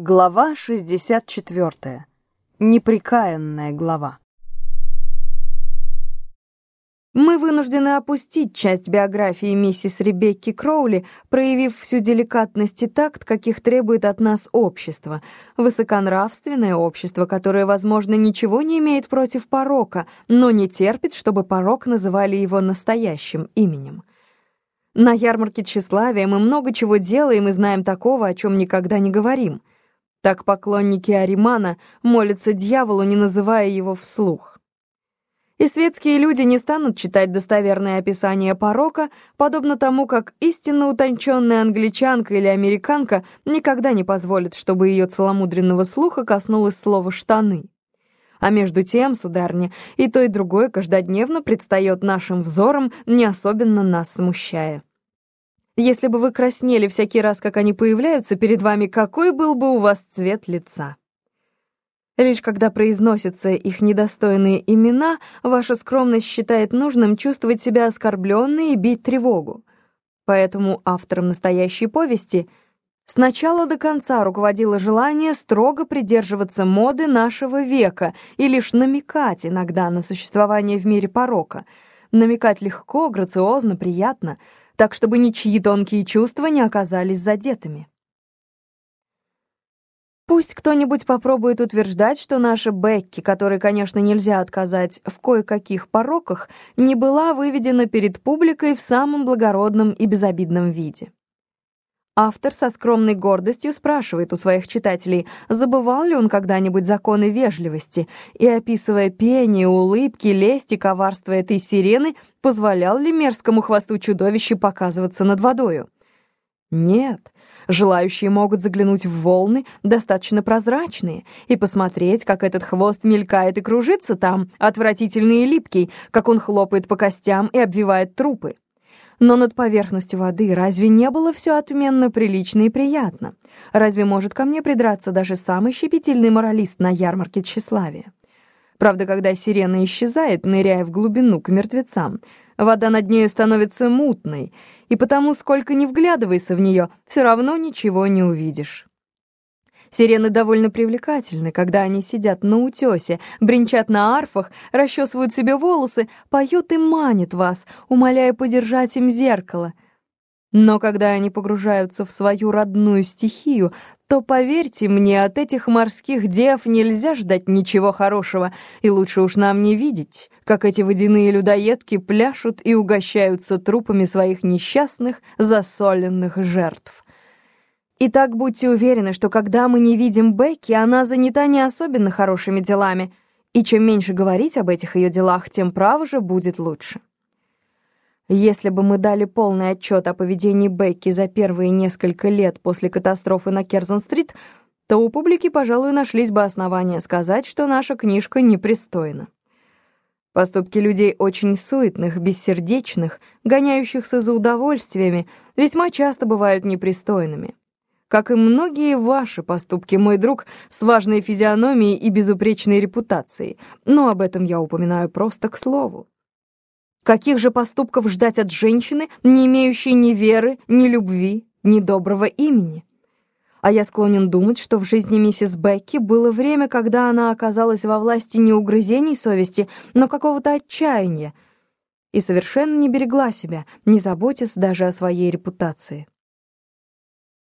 Глава 64. Неприкаянная глава. Мы вынуждены опустить часть биографии миссис Ребекки Кроули, проявив всю деликатность и такт, каких требует от нас общество. Высоконравственное общество, которое, возможно, ничего не имеет против порока, но не терпит, чтобы порок называли его настоящим именем. На ярмарке тщеславия мы много чего делаем и знаем такого, о чем никогда не говорим — так поклонники Аримана молятся дьяволу, не называя его вслух. И светские люди не станут читать достоверное описание порока, подобно тому, как истинно утонченная англичанка или американка никогда не позволит, чтобы ее целомудренного слуха коснулось слова «штаны». А между тем, сударня, и то, и другое каждодневно предстает нашим взором, не особенно нас смущая. Если бы вы краснели всякий раз, как они появляются перед вами, какой был бы у вас цвет лица? Лишь когда произносятся их недостойные имена, ваша скромность считает нужным чувствовать себя оскорбленной и бить тревогу. Поэтому автором настоящей повести сначала до конца руководило желание строго придерживаться моды нашего века и лишь намекать иногда на существование в мире порока. Намекать легко, грациозно, приятно — так чтобы ничьи тонкие чувства не оказались задетыми. Пусть кто-нибудь попробует утверждать, что наша Бекки, которой, конечно, нельзя отказать в кое-каких пороках, не была выведена перед публикой в самом благородном и безобидном виде. Автор со скромной гордостью спрашивает у своих читателей, забывал ли он когда-нибудь законы вежливости, и, описывая пение, улыбки, лесть и коварство этой сирены, позволял ли мерзкому хвосту чудовища показываться над водою. Нет, желающие могут заглянуть в волны, достаточно прозрачные, и посмотреть, как этот хвост мелькает и кружится там, отвратительный и липкий, как он хлопает по костям и обвивает трупы. Но над поверхностью воды разве не было все отменно прилично и приятно? Разве может ко мне придраться даже самый щепетильный моралист на ярмарке тщеславия? Правда, когда сирена исчезает, ныряя в глубину к мертвецам, вода над нею становится мутной, и потому, сколько ни вглядывайся в нее, все равно ничего не увидишь. Сирены довольно привлекательны, когда они сидят на утёсе, бренчат на арфах, расчесывают себе волосы, поют и манят вас, умоляя подержать им зеркало. Но когда они погружаются в свою родную стихию, то, поверьте мне, от этих морских дев нельзя ждать ничего хорошего, и лучше уж нам не видеть, как эти водяные людоедки пляшут и угощаются трупами своих несчастных, засоленных жертв. Итак, будьте уверены, что когда мы не видим Бекки, она занята не особенно хорошими делами, и чем меньше говорить об этих ее делах, тем право же будет лучше. Если бы мы дали полный отчет о поведении Бекки за первые несколько лет после катастрофы на Керзон-стрит, то у публики, пожалуй, нашлись бы основания сказать, что наша книжка непристойна. Поступки людей очень суетных, бессердечных, гоняющихся за удовольствиями, весьма часто бывают непристойными как и многие ваши поступки, мой друг, с важной физиономией и безупречной репутацией. Но об этом я упоминаю просто к слову. Каких же поступков ждать от женщины, не имеющей ни веры, ни любви, ни доброго имени? А я склонен думать, что в жизни миссис Бекки было время, когда она оказалась во власти не угрызений совести, но какого-то отчаяния, и совершенно не берегла себя, не заботясь даже о своей репутации.